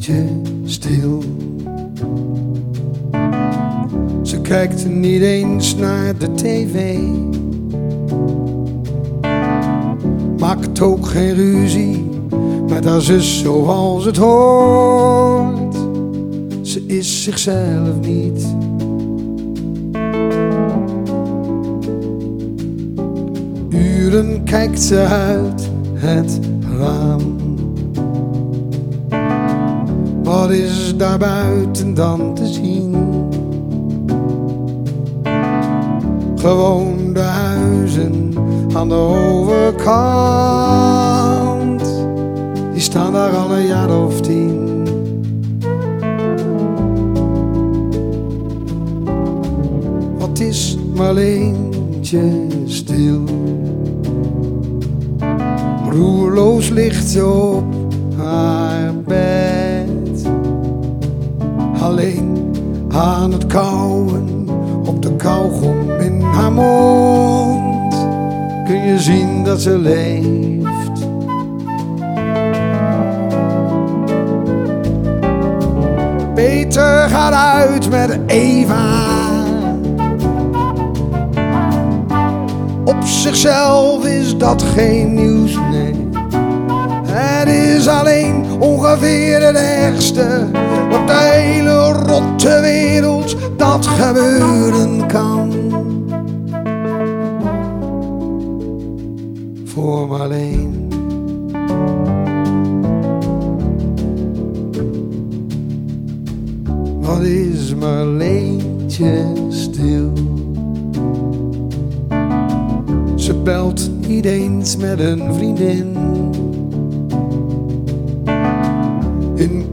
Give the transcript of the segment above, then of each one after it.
beetje stil. Ze kijkt niet eens naar de tv. Maakt ook geen ruzie met haar zus zoals het hoort. Ze is zichzelf niet. Uren kijkt ze uit het raam. Is daar buiten dan te zien? Gewoon de huizen aan de overkant. Die staan daar al een jaar of tien. Wat is Marleentje stil? Roerloos ligt ze op aan het kauwen op de kauwgom in haar mond. Kun je zien dat ze leeft. Peter gaat uit met Eva. Op zichzelf is dat geen nieuws, nee. Het is alleen ongeveer het ergste hele rotte wereld dat gebeuren kan. Voor Marleen. Wat is Marleentje stil? Ze belt niet eens met een vriendin.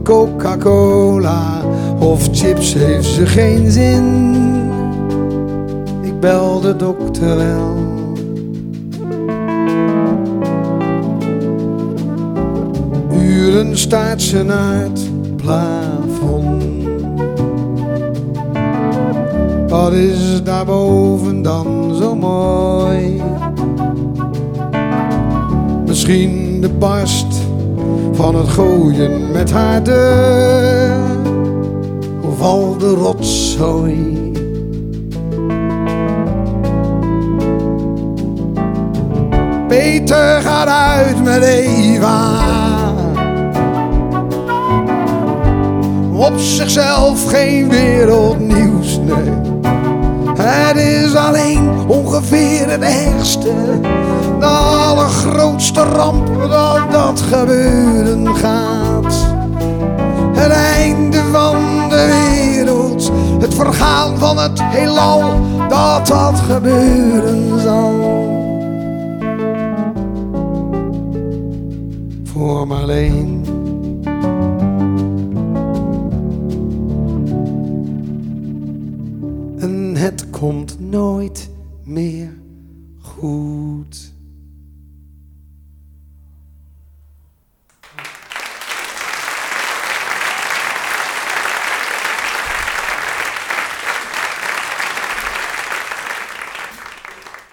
Coca-Cola of chips heeft ze geen zin. Ik bel de dokter wel. Uren staat ze naar het plafond. Wat is daarboven dan zo mooi? Misschien de barst van het gooien met haar deur of de rotzooi. Peter gaat uit met Eva. Op zichzelf geen wereldnieuws, nee. Het is alleen ongeveer het ergste. Ramp dat dat gebeuren gaat. Het einde van de wereld. Het vergaan van het heelal. Dat dat gebeuren zal. Voor Marleen. En het komt nooit meer goed.